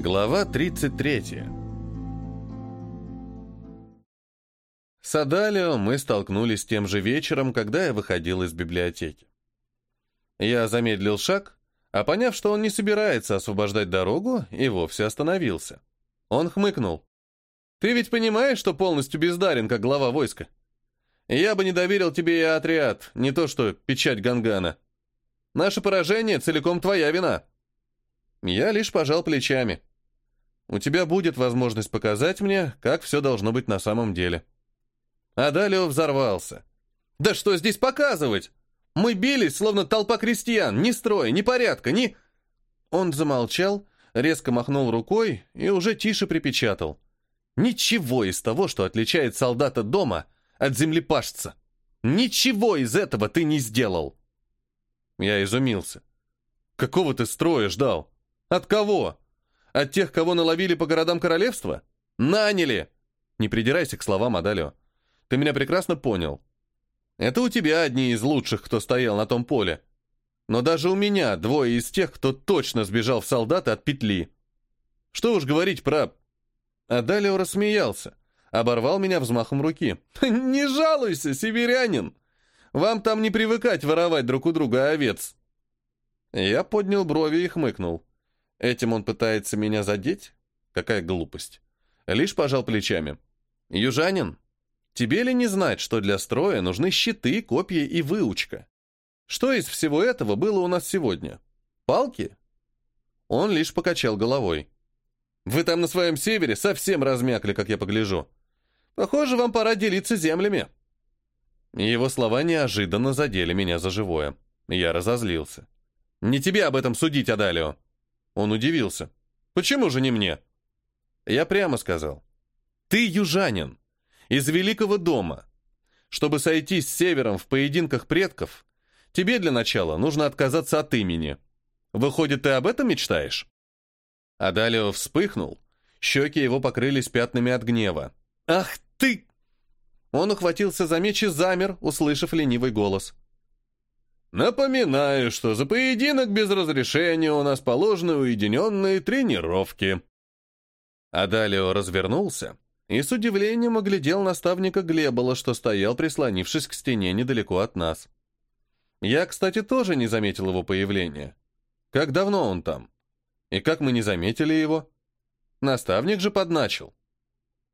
Глава 33 С Адалио мы столкнулись тем же вечером, когда я выходил из библиотеки. Я замедлил шаг, а поняв, что он не собирается освобождать дорогу, и вовсе остановился. Он хмыкнул. «Ты ведь понимаешь, что полностью бездарен, как глава войска? Я бы не доверил тебе и отряд, не то что печать Гангана. Наше поражение целиком твоя вина». Я лишь пожал плечами. У тебя будет возможность показать мне, как все должно быть на самом деле. А далее взорвался. Да что здесь показывать? Мы бились, словно толпа крестьян, ни строя, ни порядка, ни... Он замолчал, резко махнул рукой и уже тише припечатал. Ничего из того, что отличает солдата дома от землепашца. Ничего из этого ты не сделал. Я изумился. Какого ты строя ждал? От кого? От тех, кого наловили по городам королевства? Наняли! Не придирайся к словам Адалио. Ты меня прекрасно понял. Это у тебя одни из лучших, кто стоял на том поле. Но даже у меня двое из тех, кто точно сбежал в солдаты от петли. Что уж говорить про... Адалио рассмеялся, оборвал меня взмахом руки. «Не жалуйся, северянин! Вам там не привыкать воровать друг у друга овец!» Я поднял брови и хмыкнул. Этим он пытается меня задеть? Какая глупость. Лишь пожал плечами. Южанин, тебе ли не знать, что для строя нужны щиты, копья и выучка? Что из всего этого было у нас сегодня? Палки? Он лишь покачал головой. Вы там на своем севере совсем размякли, как я погляжу. Похоже, вам пора делиться землями. Его слова неожиданно задели меня за живое. Я разозлился. Не тебе об этом судить, Адалио. Он удивился. «Почему же не мне?» Я прямо сказал. «Ты южанин, из Великого дома. Чтобы сойти с севером в поединках предков, тебе для начала нужно отказаться от имени. Выходит, ты об этом мечтаешь?» Адалио вспыхнул, щеки его покрылись пятнами от гнева. «Ах ты!» Он ухватился за меч и замер, услышав ленивый голос. Напоминаю, что за поединок без разрешения у нас положены уединенные тренировки. Адалио развернулся и с удивлением оглядел наставника Глебола, что стоял, прислонившись к стене недалеко от нас. Я, кстати, тоже не заметил его появления. Как давно он там? И как мы не заметили его? Наставник же подначил.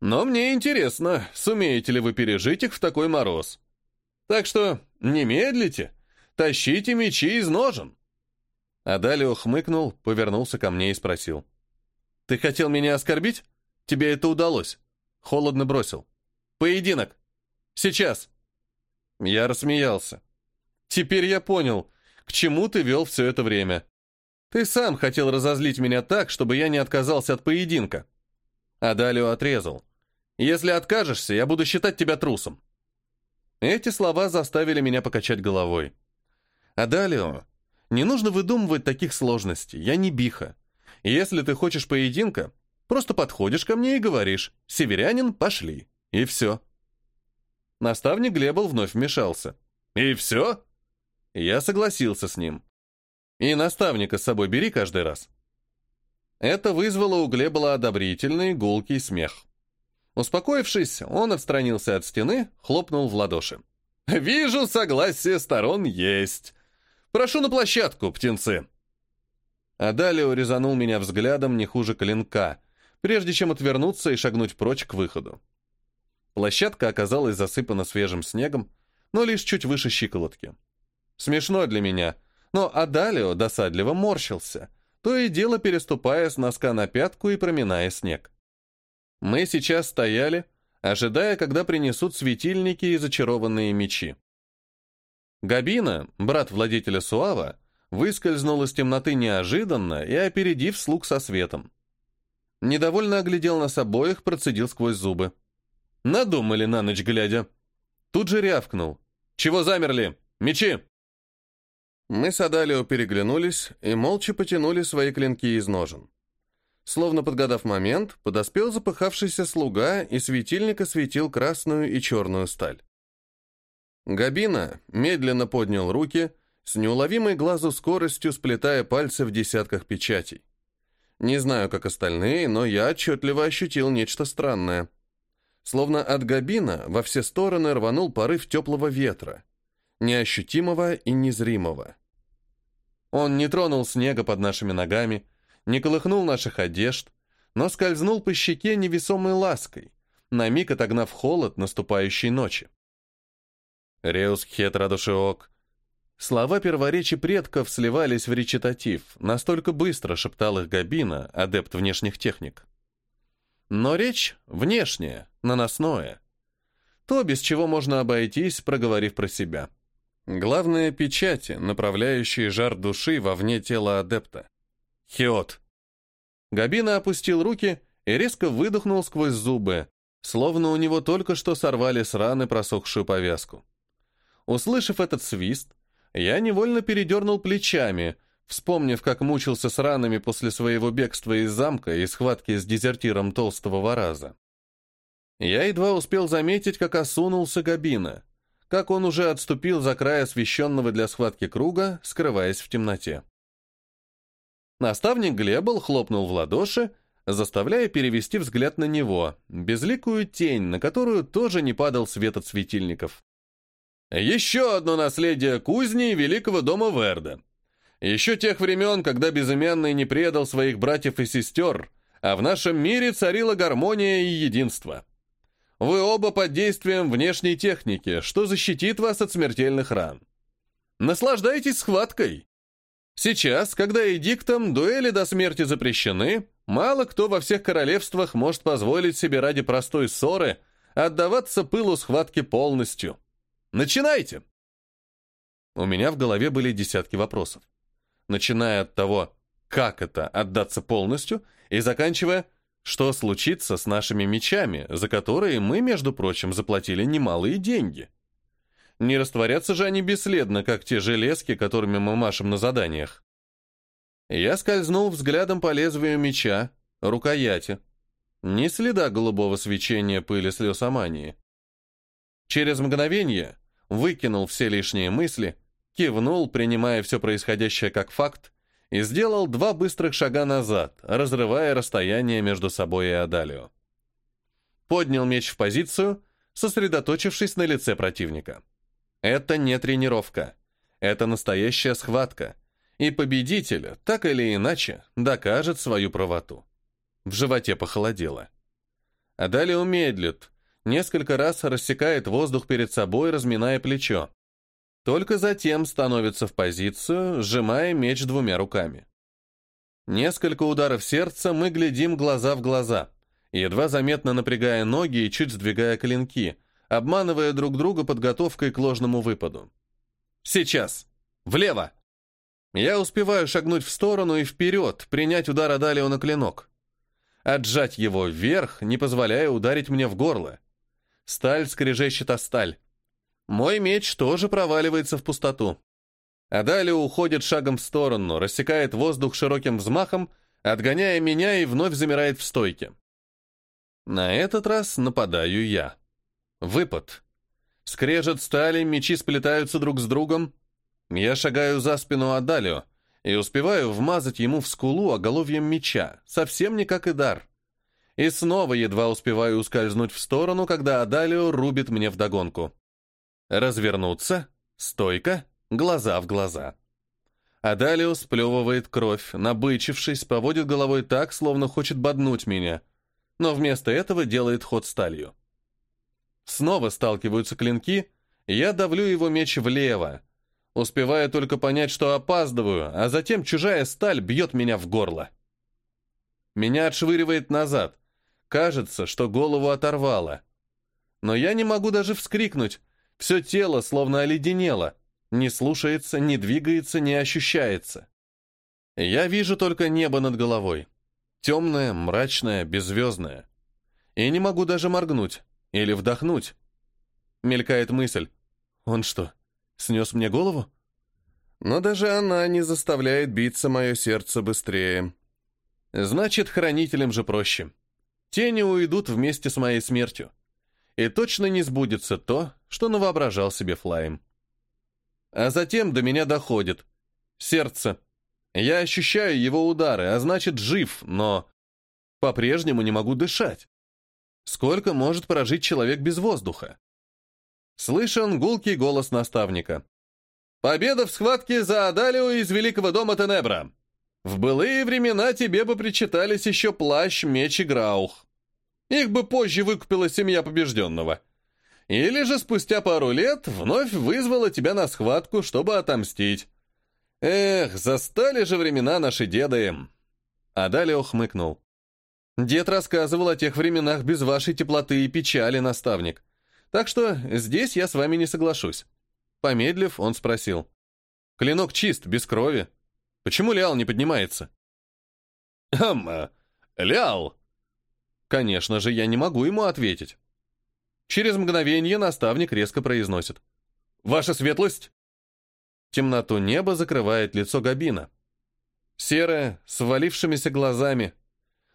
Но мне интересно, сумеете ли вы пережить их в такой мороз. Так что не медлите Тащите мечи из ножен!» Адалио хмыкнул, повернулся ко мне и спросил. «Ты хотел меня оскорбить? Тебе это удалось?» Холодно бросил. «Поединок! Сейчас!» Я рассмеялся. «Теперь я понял, к чему ты вел все это время. Ты сам хотел разозлить меня так, чтобы я не отказался от поединка». Адалио отрезал. «Если откажешься, я буду считать тебя трусом». Эти слова заставили меня покачать головой. Адалио, не нужно выдумывать таких сложностей, я не биха. Если ты хочешь поединка, просто подходишь ко мне и говоришь «Северянин, пошли». И все. Наставник Глебл вновь вмешался. «И все?» Я согласился с ним. «И наставника с собой бери каждый раз». Это вызвало у Глебола одобрительный гулкий смех. Успокоившись, он отстранился от стены, хлопнул в ладоши. «Вижу, согласие сторон есть. «Прошу на площадку, птенцы!» А далее урезанул меня взглядом не хуже клинка, прежде чем отвернуться и шагнуть прочь к выходу. Площадка оказалась засыпана свежим снегом, но лишь чуть выше щиколотки. Смешно для меня, но Адалио досадливо морщился, то и дело переступая с носка на пятку и проминая снег. Мы сейчас стояли, ожидая, когда принесут светильники и зачарованные мечи. Габина, брат владетеля Суава, выскользнул из темноты неожиданно и опередив слуг со светом. Недовольно оглядел нас обоих, процедил сквозь зубы. Надумали на ночь глядя. Тут же рявкнул. «Чего замерли? Мечи!» Мы с Адалио переглянулись и молча потянули свои клинки из ножен. Словно подгадав момент, подоспел запыхавшийся слуга, и светильник осветил красную и черную сталь. Габина медленно поднял руки, с неуловимой глазу скоростью сплетая пальцы в десятках печатей. Не знаю, как остальные, но я отчетливо ощутил нечто странное. Словно от габина во все стороны рванул порыв теплого ветра, неощутимого и незримого. Он не тронул снега под нашими ногами, не колыхнул наших одежд, но скользнул по щеке невесомой лаской, на миг отогнав холод наступающей ночи. Реус хетрадушиок. Слова перворечи предков сливались в речитатив, настолько быстро шептал их Габина, адепт внешних техник. Но речь внешняя, наносное. То, без чего можно обойтись, проговорив про себя. Главное — печати, направляющие жар души вовне тела адепта. Хиот. Габина опустил руки и резко выдохнул сквозь зубы, словно у него только что сорвали с раны просохшую повязку. Услышав этот свист, я невольно передернул плечами, вспомнив, как мучился с ранами после своего бегства из замка и схватки с дезертиром толстого вараза. Я едва успел заметить, как осунулся Габина, как он уже отступил за край освещенного для схватки круга, скрываясь в темноте. Наставник Глебл хлопнул в ладоши, заставляя перевести взгляд на него, безликую тень, на которую тоже не падал свет от светильников. Еще одно наследие кузни великого дома Верда. Еще тех времен, когда безымянный не предал своих братьев и сестер, а в нашем мире царила гармония и единство. Вы оба под действием внешней техники, что защитит вас от смертельных ран. Наслаждайтесь схваткой. Сейчас, когда эдиктом дуэли до смерти запрещены, мало кто во всех королевствах может позволить себе ради простой ссоры отдаваться пылу схватки полностью. Начинайте! У меня в голове были десятки вопросов. Начиная от того, как это отдаться полностью, и заканчивая, что случится с нашими мечами, за которые мы, между прочим, заплатили немалые деньги. Не растворятся же они бесследно, как те железки, которыми мы машем на заданиях. Я скользнул взглядом по лезвию меча, рукояти. Ни следа голубого свечения пыли слез Амании. Через мгновение выкинул все лишние мысли, кивнул, принимая все происходящее как факт, и сделал два быстрых шага назад, разрывая расстояние между собой и Адалио. Поднял меч в позицию, сосредоточившись на лице противника. Это не тренировка. Это настоящая схватка. И победитель, так или иначе, докажет свою правоту. В животе похолодело. А далее умедлит, несколько раз рассекает воздух перед собой, разминая плечо. Только затем становится в позицию, сжимая меч двумя руками. Несколько ударов сердца мы глядим глаза в глаза, едва заметно напрягая ноги и чуть сдвигая клинки, обманывая друг друга подготовкой к ложному выпаду. «Сейчас! Влево!» Я успеваю шагнуть в сторону и вперед, принять удар Адалио на клинок. Отжать его вверх, не позволяя ударить мне в горло. Сталь скрежещет о сталь. Мой меч тоже проваливается в пустоту. Адалио уходит шагом в сторону, рассекает воздух широким взмахом, отгоняя меня и вновь замирает в стойке. На этот раз нападаю я. Выпад. Скрежет стали, мечи сплетаются друг с другом. Я шагаю за спину Адалио и успеваю вмазать ему в скулу оголовьем меча, совсем не как и дар. И снова едва успеваю ускользнуть в сторону, когда Адалио рубит мне вдогонку. Развернуться, стойка, глаза в глаза. Адалио сплевывает кровь, набычившись, поводит головой так, словно хочет боднуть меня, но вместо этого делает ход сталью. Снова сталкиваются клинки, я давлю его меч влево, успевая только понять, что опаздываю, а затем чужая сталь бьет меня в горло. Меня отшвыривает назад. Кажется, что голову оторвало. Но я не могу даже вскрикнуть. Все тело словно оледенело. Не слушается, не двигается, не ощущается. Я вижу только небо над головой. Темное, мрачное, беззвездное. И не могу даже моргнуть. Или вдохнуть. Мелькает мысль. Он что, снес мне голову? Но даже она не заставляет биться мое сердце быстрее. Значит, хранителям же проще. Тени уйдут вместе с моей смертью. И точно не сбудется то, что навоображал себе Флайм. А затем до меня доходит. Сердце. Я ощущаю его удары, а значит, жив, но по-прежнему не могу дышать. Сколько может прожить человек без воздуха? Слышен гулкий голос наставника. «Победа в схватке за Адалио из Великого дома Тенебра! В былые времена тебе бы причитались еще плащ, меч и граух. Их бы позже выкупила семья побежденного. Или же спустя пару лет вновь вызвала тебя на схватку, чтобы отомстить. Эх, застали же времена наши деды!» Адалио хмыкнул. «Дед рассказывал о тех временах без вашей теплоты и печали, наставник. Так что здесь я с вами не соглашусь. Помедлив, он спросил. Клинок чист, без крови. Почему Лиал не поднимается? Хм, э, Лиал? Конечно же, я не могу ему ответить. Через мгновение наставник резко произносит. «Ваша светлость!» Темноту неба закрывает лицо Габина. Серое, с валившимися глазами.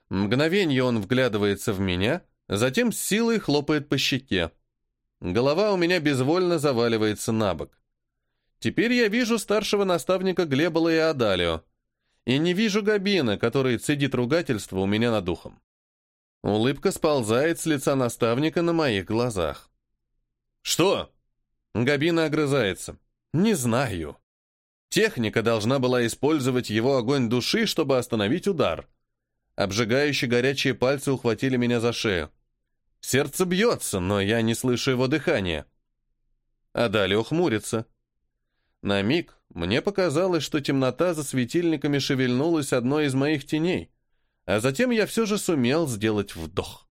Мгновенье он вглядывается в меня, затем с силой хлопает по щеке. Голова у меня безвольно заваливается на бок. Теперь я вижу старшего наставника Глебола и Адалио. И не вижу Габина, который цедит ругательство у меня над ухом. Улыбка сползает с лица наставника на моих глазах. «Что?» Габина огрызается. «Не знаю. Техника должна была использовать его огонь души, чтобы остановить удар. Обжигающие горячие пальцы ухватили меня за шею. Сердце бьется, но я не слышу его дыхания. А далее ухмурится. На миг мне показалось, что темнота за светильниками шевельнулась одной из моих теней, а затем я все же сумел сделать вдох.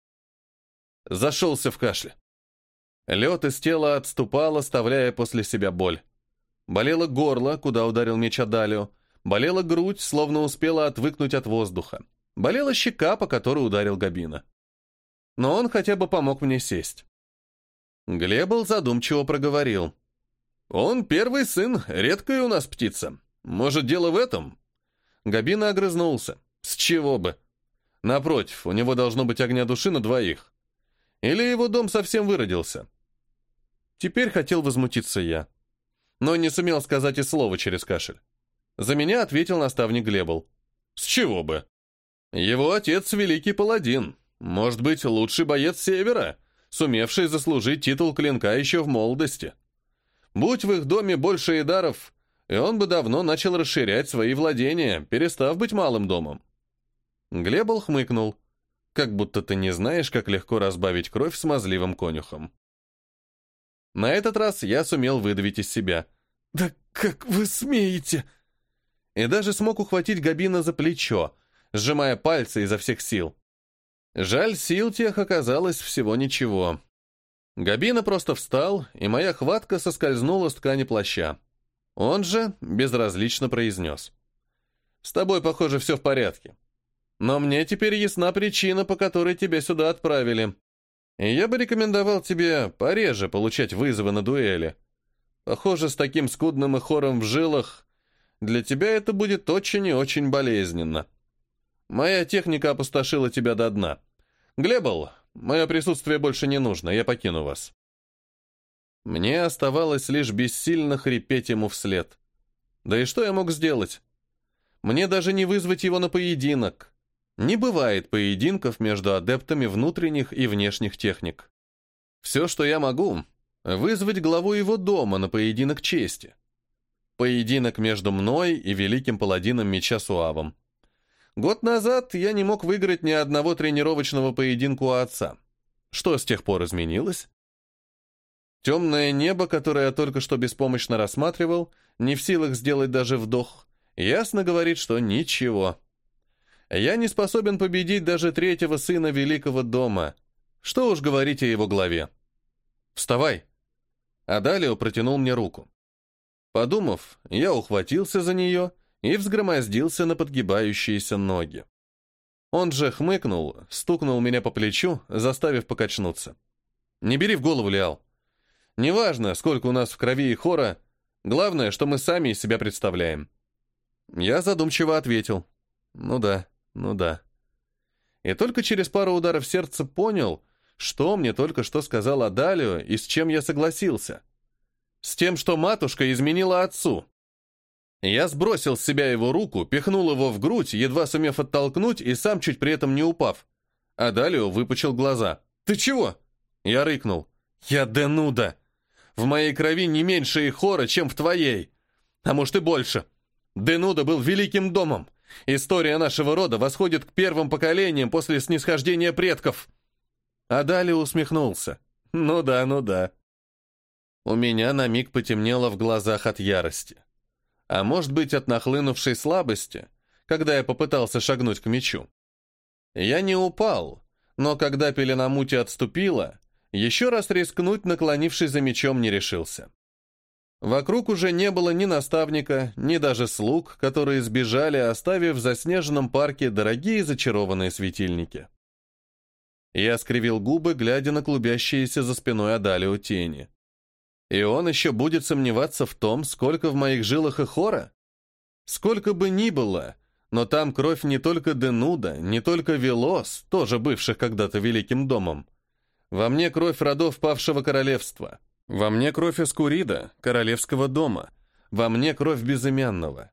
Зашелся в кашле. Лед из тела отступал, оставляя после себя боль. Болело горло, куда ударил меч Адалио. Болела грудь, словно успела отвыкнуть от воздуха. Болела щека, по которой ударил Габина но он хотя бы помог мне сесть. Глебл задумчиво проговорил. «Он первый сын, редкая у нас птица. Может, дело в этом?» Габина огрызнулся. «С чего бы? Напротив, у него должно быть огня души на двоих. Или его дом совсем выродился?» Теперь хотел возмутиться я, но не сумел сказать и слова через кашель. За меня ответил наставник Глебл. «С чего бы? Его отец — великий паладин, может быть, лучший боец Севера, сумевший заслужить титул клинка еще в молодости. Будь в их доме больше идаров, и он бы давно начал расширять свои владения, перестав быть малым домом. Глебл хмыкнул, как будто ты не знаешь, как легко разбавить кровь смазливым конюхом. На этот раз я сумел выдавить из себя. «Да как вы смеете?» И даже смог ухватить Габина за плечо, сжимая пальцы изо всех сил. Жаль, сил тех оказалось всего ничего. Габина просто встал, и моя хватка соскользнула с ткани плаща. Он же безразлично произнес. «С тобой, похоже, все в порядке. Но мне теперь ясна причина, по которой тебя сюда отправили. И я бы рекомендовал тебе пореже получать вызовы на дуэли. Похоже, с таким скудным и хором в жилах для тебя это будет очень и очень болезненно». Моя техника опустошила тебя до дна. Глебл, мое присутствие больше не нужно, я покину вас». Мне оставалось лишь бессильно хрипеть ему вслед. Да и что я мог сделать? Мне даже не вызвать его на поединок. Не бывает поединков между адептами внутренних и внешних техник. Все, что я могу, вызвать главу его дома на поединок чести. Поединок между мной и великим паладином меча Суавом. Год назад я не мог выиграть ни одного тренировочного поединка у отца. Что с тех пор изменилось? Темное небо, которое я только что беспомощно рассматривал, не в силах сделать даже вдох, ясно говорит, что ничего. Я не способен победить даже третьего сына великого дома. Что уж говорить о его главе. «Вставай!» Адалио протянул мне руку. Подумав, я ухватился за нее и взгромоздился на подгибающиеся ноги. Он же хмыкнул, стукнул меня по плечу, заставив покачнуться. «Не бери в голову, Лиал. Неважно, сколько у нас в крови и хора, главное, что мы сами из себя представляем». Я задумчиво ответил. «Ну да, ну да». И только через пару ударов сердца понял, что мне только что сказал Адалио и с чем я согласился. С тем, что матушка изменила отцу. Я сбросил с себя его руку, пихнул его в грудь, едва сумев оттолкнуть и сам чуть при этом не упав. А Далио выпучил глаза. «Ты чего?» Я рыкнул. «Я Денуда. В моей крови не меньше и хора, чем в твоей. А может и больше. Денуда был великим домом. История нашего рода восходит к первым поколениям после снисхождения предков». А Далио усмехнулся. «Ну да, ну да». У меня на миг потемнело в глазах от ярости. А может быть, от нахлынувшей слабости, когда я попытался шагнуть к мечу. Я не упал, но когда пелена мути отступила, еще раз рискнуть, наклонившись за мечом, не решился. Вокруг уже не было ни наставника, ни даже слуг, которые сбежали, оставив в заснеженном парке дорогие зачарованные светильники. Я скривил губы, глядя на клубящиеся за спиной Адалио тени. И он еще будет сомневаться в том, сколько в моих жилах и хора? Сколько бы ни было, но там кровь не только Денуда, не только Велос, тоже бывших когда-то великим домом. Во мне кровь родов павшего королевства. Во мне кровь Эскурида, королевского дома. Во мне кровь безымянного.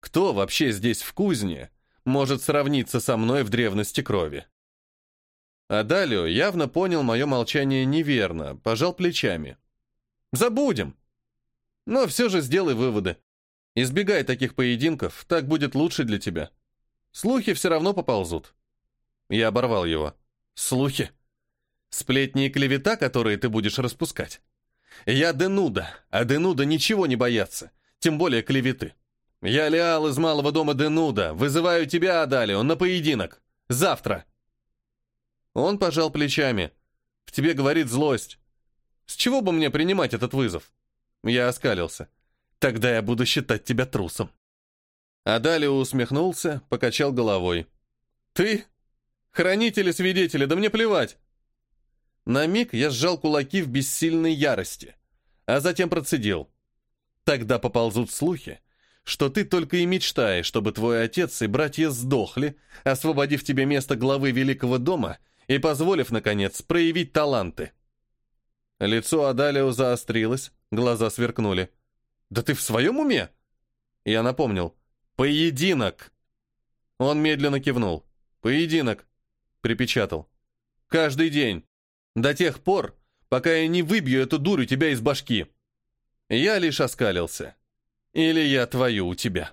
Кто вообще здесь в кузне может сравниться со мной в древности крови? А Далио явно понял мое молчание неверно, пожал плечами. Забудем. Но все же сделай выводы. Избегай таких поединков, так будет лучше для тебя. Слухи все равно поползут. Я оборвал его. Слухи? Сплетни и клевета, которые ты будешь распускать. Я Денуда, а Денуда ничего не боятся, тем более клеветы. Я Леал из малого дома Денуда, вызываю тебя, Адалио, на поединок. Завтра. Он пожал плечами. В тебе говорит злость. С чего бы мне принимать этот вызов? Я оскалился. Тогда я буду считать тебя трусом. А далее усмехнулся, покачал головой. Ты? Хранители, свидетели, да мне плевать. На миг я сжал кулаки в бессильной ярости, а затем процедил. Тогда поползут слухи, что ты только и мечтаешь, чтобы твой отец и братья сдохли, освободив тебе место главы Великого дома и позволив, наконец, проявить таланты. Лицо Адалио заострилось, глаза сверкнули. «Да ты в своем уме?» Я напомнил. «Поединок!» Он медленно кивнул. «Поединок!» Припечатал. «Каждый день. До тех пор, пока я не выбью эту дуру тебя из башки». Я лишь оскалился. «Или я твою у тебя».